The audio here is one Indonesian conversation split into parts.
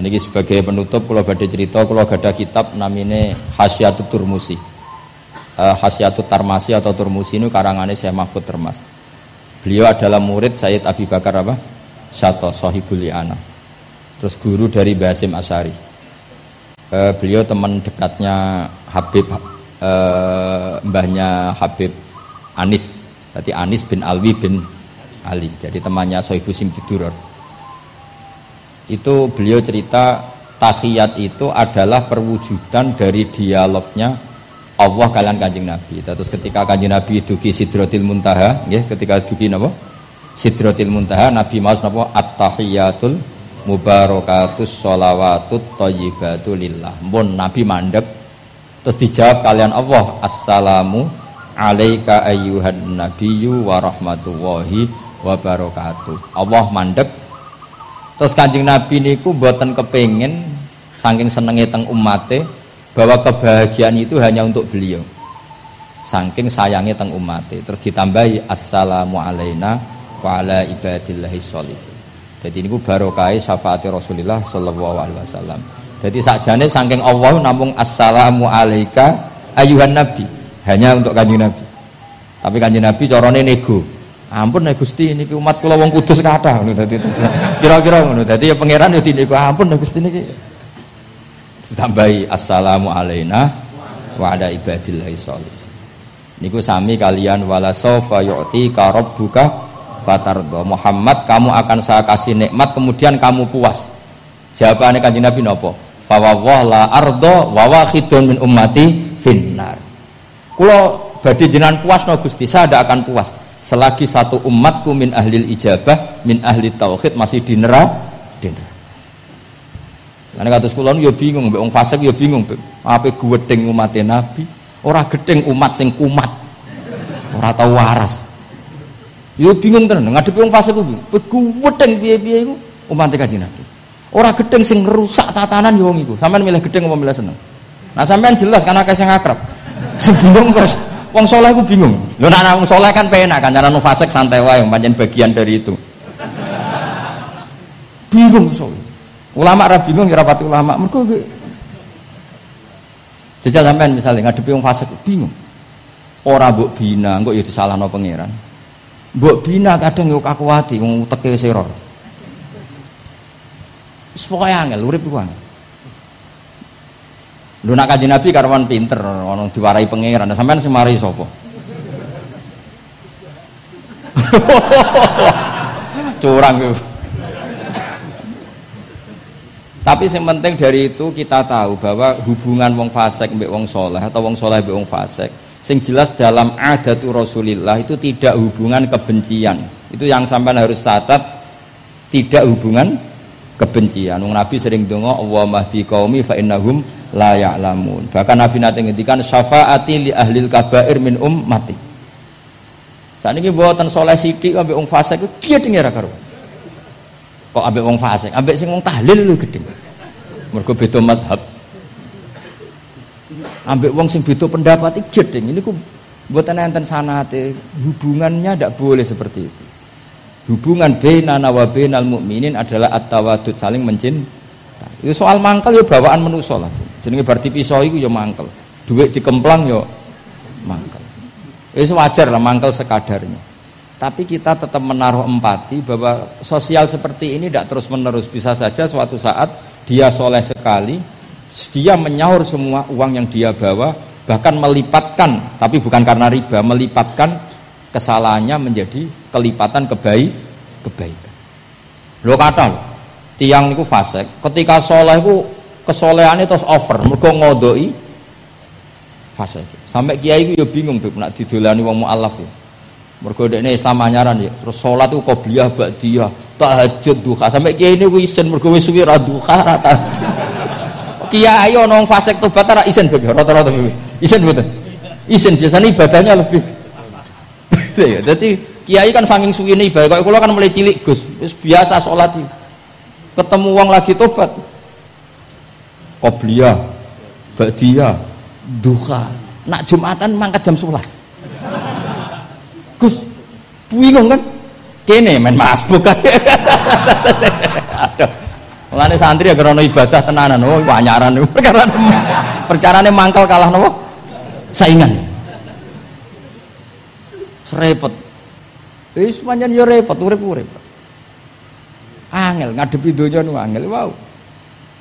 Ini sebagai penutup kalau badai cerita kalau ada kitab namanya Hasyatut Turmusi. Uh, Hasyatut Tarmasi atau Turmusi ini karangannya saya Mahfud Termas. Beliau adalah murid Sayyid Abi Bakar apa? Syato Sohibul Li'ana. Terus guru dari Basim Asari. Uh, beliau teman dekatnya Habib uh, mbahnya Habib Anis. Berarti Anis bin Alwi bin Ali. Jadi temannya Sohibu Simtiduror itu beliau cerita tahiyat itu adalah perwujudan dari dialognya Allah kalian kanjeng Nabi. Terus ketika kanjeng Nabi duki sidrotil muntaha, ya, ketika duki napa? Sidrotil muntaha Nabi Mas napa at-tahiyatul mubarakatus sholawatut thayyibatu lillah. Nabi mandek terus dijawab kalian Allah assalamu alaika ayyuhan nabiyyu wa rahmatullahi. Allah mandek Terus kanjeng Nabi niku buatan kepingin saking senengnya teng umate bahwa kebahagiaan itu hanya untuk beliau. Saking sayangnya teng umate. Terus ditambahi assalamu alaina wa ala ibadillahi sholihin. Jadi niku barokai syafaati Rasulullah sallallahu alaihi wasallam. Jadi sakjane saking Allah namung assalamu alaika ayuhan nabi hanya untuk kanjeng Nabi. Tapi kanjeng Nabi corone nego. Ampun Gusti niki umat kula wong kudus kathah ngono dadi kira-kira ngono. Dadi ya pangeran ya diniku ampun Gusti niki. Ditambahi assalamu alaina wa ala ibadillahi sholih. Niku sami kalian wala saufa yu'ti ka rabbuka fatardo. Muhammad kamu akan saya kasih nikmat kemudian kamu puas. Jawabannya kanjeng Nabi nopo? Fawwah la ardo wa wahidun min ummati finnar. Kulo badhe jenengan puas no Gusti, saya tidak akan puas selagi satu umatku min ahli ijabah min ahli tauhid masih di neraka di neraka Karena kata sekolah ya bingung, mbak fasik ya bingung, apa gedeng umat Nabi, orang gedeng umat sing kumat, orang tahu waras. Ya bingung tenan, ngadepi wong fasik ku, gedeng piye-piye iku umat kanjeng Nabi. Orang gedeng sing rusak tatanan ya wong iku. Sampeyan milih gedeng apa milih seneng? Nah sampean jelas karena akeh sing akrab. Bingung terus Wong soleh ku bingung. Lho nek wong soleh kan penak kan cara fasik santai wae pancen bagian dari itu. Bingung soleh. Ulama ra bingung ya rapati ulama. Mergo Jajal sampean misalnya ngadepi wong fasik bingung. Ora mbok bina, engko ya disalahno pangeran. Mbok bina kadang yo kakuwati wong teke seror. Wis pokoke angel urip iku angel. Lu nak kaji Nabi karwan pinter, orang diwarai pangeran. Nah, sampean sing mari sapa? Curang gitu. Tapi yang penting dari itu kita tahu bahwa hubungan wong fasik mbek wong soleh atau wong soleh mbek wong fasik, sing jelas dalam adatu Rasulillah itu tidak hubungan kebencian. Itu yang sampai harus catat tidak hubungan kebencian. Wong Nabi sering dongo Allah mahdi qaumi fa innahum la ya'lamun. Bahkan Nabi nanti ngendikan syafaati li ahlil kabair min ummati. Saat ini buatan soleh sidik ambek wong fasik itu dia dengar karo. Kok ambek wong fasik, ambek sing wong tahlil lu gede. Mergo beda madhab. Ambek wong sing beda pendapat iki jeding. Ini ku buatan enten sanate hubungannya tidak boleh seperti itu. Hubungan bainana wa bainal mukminin adalah at-tawadud saling mencintai itu soal mangkel ya bawaan menuso lah. Jenenge berarti pisau itu ya mangkel. Duit dikemplang ya mangkel. Itu wajar lah mangkel sekadarnya. Tapi kita tetap menaruh empati bahwa sosial seperti ini tidak terus menerus. Bisa saja suatu saat dia soleh sekali, dia menyaur semua uang yang dia bawa, bahkan melipatkan, tapi bukan karena riba, melipatkan kesalahannya menjadi kelipatan kebaik, kebaikan. Lo kata lo, tiang niku fasik ketika soleh ku kesolehannya terus over mergo ngodoi fasik. Sampai kiai ku ya bingung beb nak didolani wong mualaf ya. Mergo dekne Islam anyaran ya terus salat ku qobliyah ba'diyah tahajud duha. Sampai kiai ini isin mergo wis suwi ra duha ra kiai ana wong fasik tobat ra isin beb rata-rata isin betul isin biasanya ibadahnya lebih ya jadi kiai kan saking suwine ibadah kalau kan mulai cilik Gus. Biasa sholat itu ketemu uang lagi tobat. Qobliyah Ba'diyah Duha. Nak Jumatan mangkat jam 11 Gus bingung kan? Kene main mas bukan Mulane santri ya karena ibadah tenanan, oh banyaran perkara perkara mangkal kalah nopo? Saingan. Repot. Wis pancen yo repot urip-urip. Angel ngadepi donya nu angel wow.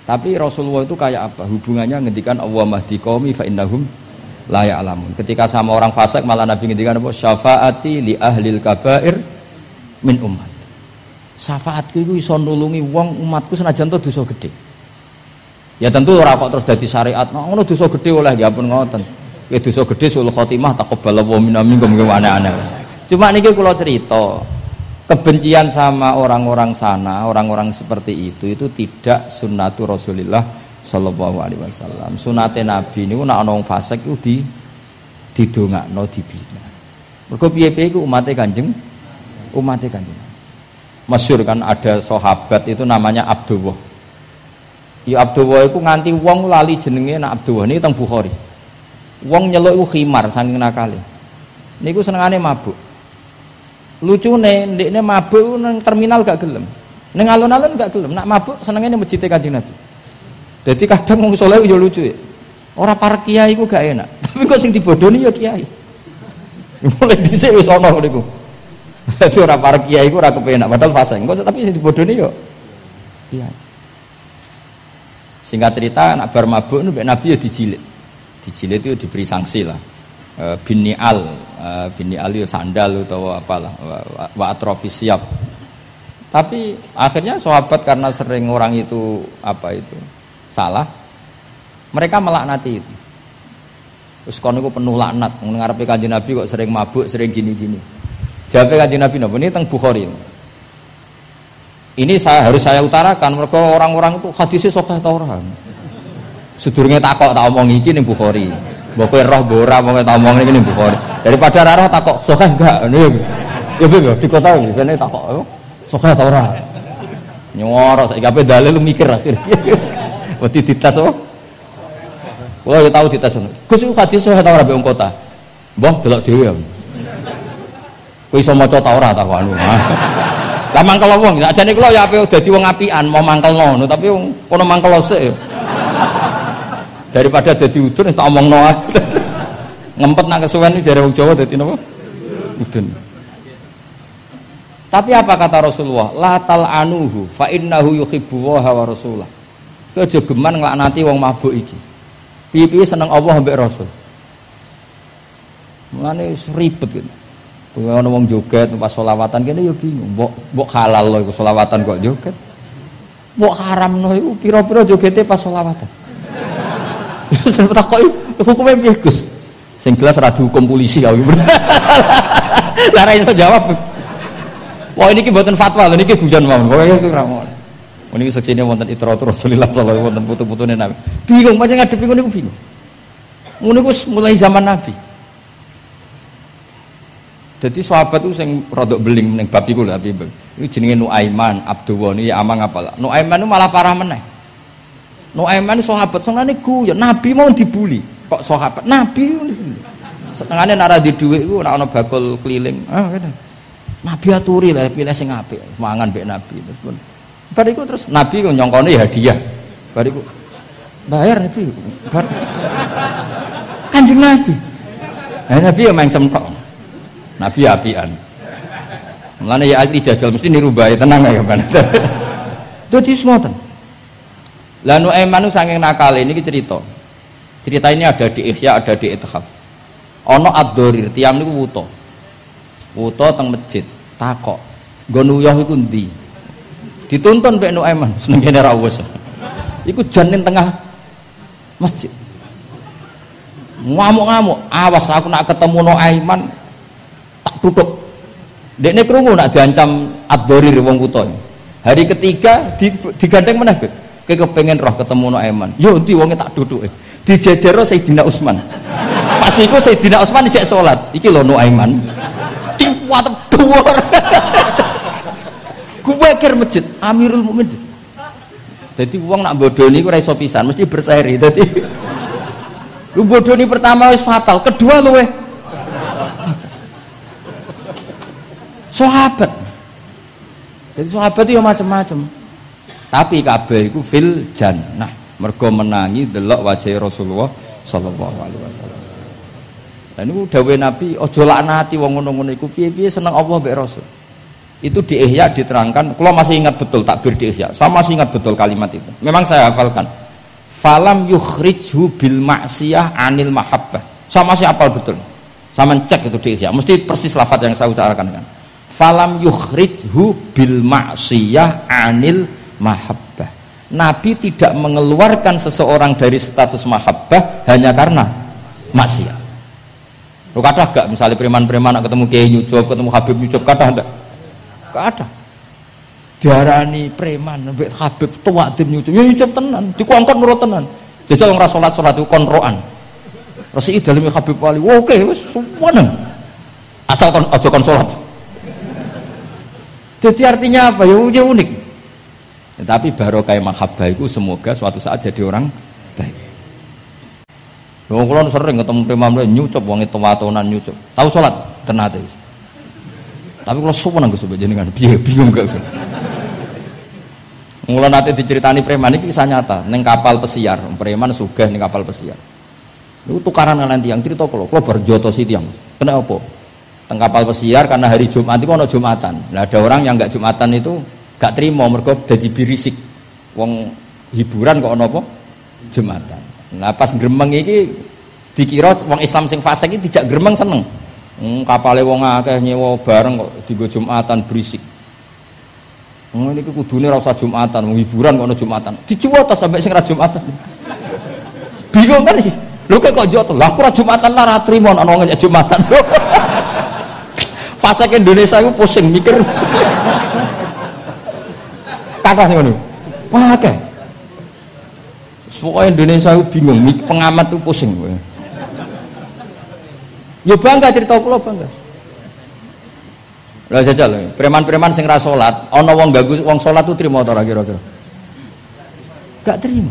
Tapi Rasulullah itu kayak apa? Hubungannya ngendikan Allah mahdi qaumi fa innahum la ya'lamun. Ketika sama orang fasik malah Nabi ngendikan apa? Syafaati li ahlil kabair min umat. Syafaatku itu iso nulungi wong umatku senajan to dosa gede. Ya tentu ora kok terus dadi syariat. Ngono dosa gede oleh ya pun ngoten. Ya dosa gede sul khotimah taqabbalallahu minna minkum aneh-aneh. Cuma niki kula cerita, kebencian sama orang-orang sana, orang-orang seperti itu itu tidak sunnatu Rasulullah Shallallahu Alaihi Wasallam. Sunate Nabi ini nak ana fasik itu di didongakno dibina. Mergo piye-piye iku umate Kanjeng umate Kanjeng. Masyur kan ada sahabat itu namanya Abdullah. Ya Abdullah itu nganti wong lali jenenge nak Abdullah ini teng Bukhari. Wong nyeluk iku khimar saking nakale. Niku senengane mabuk. Lucu nih ndekne mabuk nang terminal gak gelem. Neng alun-alun gak gelem. Nak mabuk senengnya nih masjid kanjeng nabi. Jadi kadang ngomong soleh yo lucu ya. Orang para kiai ku gak enak. Tapi kok sing dibodoni ya kiai. Mulai dhisik wis ana ngono iku. Dadi ora para kiai ku ora kepenak. Padahal fase kok tapi sing dibodoni yo kiai. Singkat cerita nak bar mabuk nabi ya dijilid dijilid itu diberi sanksi lah. Eh, binial eh, binial itu sandal atau apalah. Wa atrofi siap. Tapi akhirnya sahabat karena sering orang itu apa itu salah mereka melaknati itu. Terus itu penuh laknat. Mengarepe kanjeng Nabi kok sering mabuk sering gini-gini. Jawab kanjeng Nabi napa? Ini tentang Bukhari. Ini saya harus saya utarakan mereka orang-orang itu hadisnya sahih ta ora sedurunge takok tak omong iki ning Bukhari Mbok roh bora mau tak omong ini Bukhari. Daripada raro takok sokeh enggak ini. Ya piye di kota iki kene takok sokeh ta ora. Nyoro saiki ape dalil lu mikir akhir. Wedi ditas oh. Wah, ya tahu ditas. Gus iku hadis sokeh ta ora mbek kota. Mbah delok dhewe. Kowe iso maca ta ora tak anu. Lah mangkel wong, ajane kula ya ape dadi wong apian mau mangkelno, tapi kono mangkel sik daripada jadi udun tak omong noah ngempet nak kesuwen dari Jawa jadi nopo udun. Tapi apa kata Rasulullah? La tal anuhu fa innahu yuhibbu wa rasulah geman nglaknati wong mabuk iki. Piye-piye seneng Allah mbek Rasul. Mulane ribet gitu. Kuwi ana wong joget pas selawatan kene ya bingung, mbok mbok halal lho iku kok joget. Mbok haramno iku pira-pira jogete pas selawatan. Takoki hukumnya piye Gus? Sing jelas ra dihukum polisi kau. Lah ra iso jawab. Wah ini mboten fatwa lho niki guyon mawon. Pokoke iku ra mau. Niki seksine wonten itratur Rasulullah sallallahu wonten putu-putune Nabi. Bingung pancen ngadepi ngono niku bingung. Ngono iku mulai zaman Nabi. Jadi sahabat itu sing rodok beling ning bab iku lho Abi. Iki jenenge Nuaiman, Abdullah niki amang apalah. Nuaiman itu malah parah meneh. Nuaiman sahabat senengane guyon, Nabi mau dibuli. Kok sahabat? Nabi senengane nara di iku ora ana bakul keliling. Ah, ngene. Nabi aturi lah pilih sing apik, mangan mbek Nabi terus terus Nabi kok nyongkone hadiah. Bariku bayar Nabi. Bar. Kanjeng Nabi. Nah, Nabi ya main semtok. Nabi apian. Mulane ya akli jajal mesti niru bae tenang ya kan. Dadi semoten. Lah Nuaiman itu saking nakal ini cerita. Cerita ini ada di Ihya, ada di Ithaf. Ono ad-dorir, tiang niku wuto. Wuto teng masjid, takok. Nggo nuyah iku ndi? Dituntun mbek Nuaiman, senengene ra wis. Iku janin tengah masjid. Ngamuk-ngamuk, awas aku nak ketemu Nuaiman tak tutup. Dekne krungu nak diancam ad-dorir wong wuto. Hari ketiga digandeng meneh, Kayak kepengen roh ketemu no Aiman. Yo nanti wongnya tak duduk. Eh. Dijejero Sayyidina Utsman. Pas iku Sayyidina Utsman dicek salat. Iki lho no Aiman. Tiwat dhuwur. Gue kir masjid Amirul Mukminin. Jadi uang nak bodoni ku iso pisan, mesti berseri. Jadi lu bodoni pertama wis fatal, kedua lu eh sahabat. Jadi sahabat itu macam-macam. Tapi kabeh iku fil jannah. Mergo menangi delok wajah Rasulullah sallallahu alaihi wasallam. Dan itu dawe Nabi ojo laknati wong ngono-ngono iku piye-piye seneng Allah mbek Rasul. Itu di Ihya diterangkan, kalau masih ingat betul takbir di Ihya, saya masih ingat betul kalimat itu. Memang saya hafalkan. Falam yukhrijhu bil maksiyah anil mahabbah. Saya masih hafal betul. Saya mencek itu di Ihya, mesti persis lafaz yang saya ucapkan kan. Falam yukhrijhu bil maksiyah anil mahabbah. Nabi tidak mengeluarkan seseorang dari status mahabbah hanya karena maksiat. Lu kata gak misalnya preman-preman ketemu Kiai Nyucup, ketemu Habib Nyucup kata enggak? Gak ada. Diarani preman, Habib tua tim nyucup, ya nyucup tenan, dikongkon nurut tenan. Jajal orang salat salat itu konroan. Resi dalam Habib Wali, oke, wes semuanya. Asal kon aja kon salat. Jadi artinya apa? Ya, ya unik. Ya, tapi baru kayak mahabbah itu semoga suatu saat jadi orang baik. Wong kula sering ketemu preman nyucup wong itu watonan nyucup. Tahu salat tenate. Tapi kalau suwun nang Gus jenengan piye bingung gak. Mula nanti diceritani preman ini kisah nyata neng kapal pesiar, preman sugih neng kapal pesiar. Itu tukaran nanti yang cerita kalau kalau berjoto sih tiang. Kenapa? Teng kapal pesiar karena hari Jumat itu ono Jumatan. Nah ada orang yang nggak Jumatan itu gak terima mereka jadi birisik. Wong hiburan kok ono apa? Jumatan. Nah pas gremeng iki dikira wong Islam sing fasik iki tidak gremeng seneng. Hmm, kapale wong akeh nyewa bareng kok digo Jumatan berisik. Hmm, ini kudune ora usah Jumatan, wong hiburan kok ono Jumatan. Dicuwot sampai sing Jumatan. Bingung kan sih. Lho kok joto? Lah aku ra Jumatan lah ra trimo ana wong Jumatan. Fase ke Indonesia itu pusing mikir. Kata sing ngono. Wah akeh. Pokoknya Indonesia itu bingung, pengamat itu pusing. Ya bangga cerita kula bangga. Lah jajal, preman-preman sing ra salat, ana wong ganggu wong salat tuh trimo ta kira-kira? Gak terima.